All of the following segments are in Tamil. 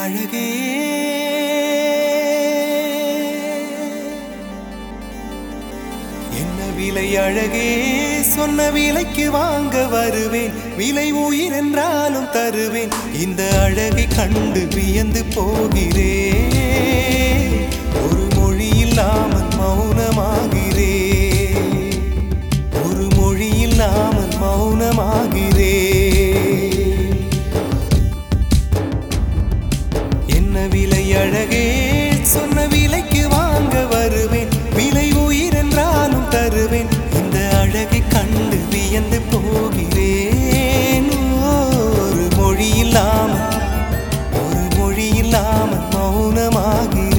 அழகே. என்ன விலை அழகே? சொன்ன விலைக்கு வாங்க வருவேன். விலை உயிர் என்றாலும் தருவேன். இந்த அழகை கண்டு வியந்து போகிறேன். ஒரு மொழி இல்லாமல் மொழி மௌனமாகி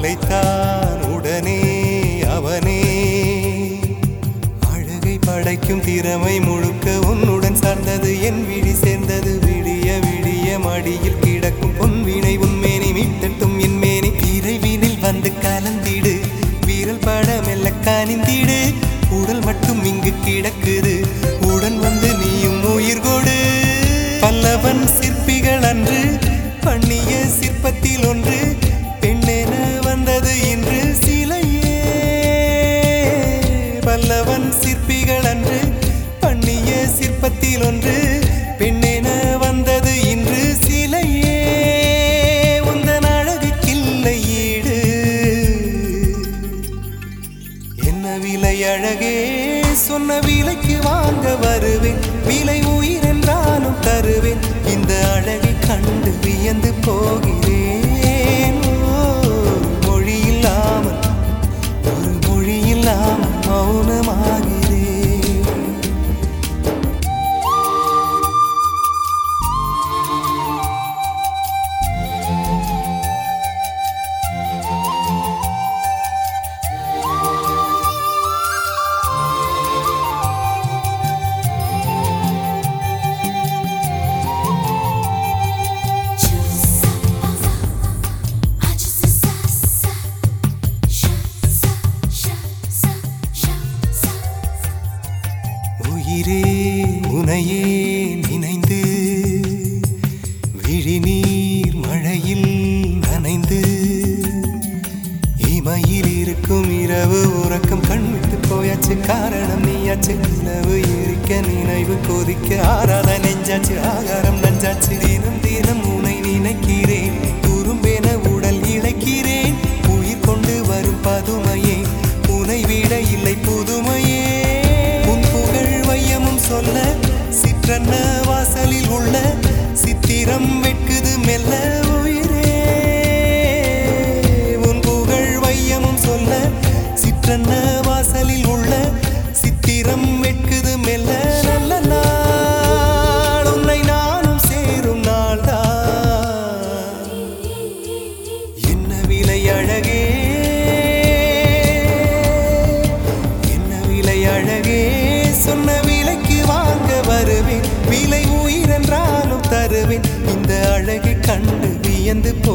அழைத்தான் உடனே அவனே. அழகை படைக்கும் திறமை முழுக்க உன்னுடன் சார்ந்தது. என் விழி சேர்ந்தது விடிய விடிய மடியில் கிடக்கும். பொன்வினை உன்மேனி மீட்டட்டும் என் மேனி. இறைவினில் வந்து கலந்திடு. வீரல் பட மெல்ல கனிந்திடு. உடல் மட்டும் இங்கு கிடக்குது. உடன் வந்து நீயும் உயிர் கொடு. பல்லவன் சிற்பிகள் அன்று பண்ணிய சிற்பத்தில் ஒன்று. வந்தது இன்று சிலையே. வல்லவன் சிற்பிகள் அன்று காரணம் நிலவு எரிக்க நினைவு கொதிக்க ஆறாத நெஞ்சாச்சு ஆகாரம் நஞ்சாச்சு தினம் தினம் உனை நினைக்கிறேன். குறும்பென உடல் இழைக்கிறேன். உயிர் கொண்டு வரும் பதுமையே உனை விட இல்லை புதுமையே. உன் புகழ் வையமும் சொல்ல சிற்றன்ன வாசலில் உள்ள சித்திரம் வெட்குது மெல்ல. பயந்து போ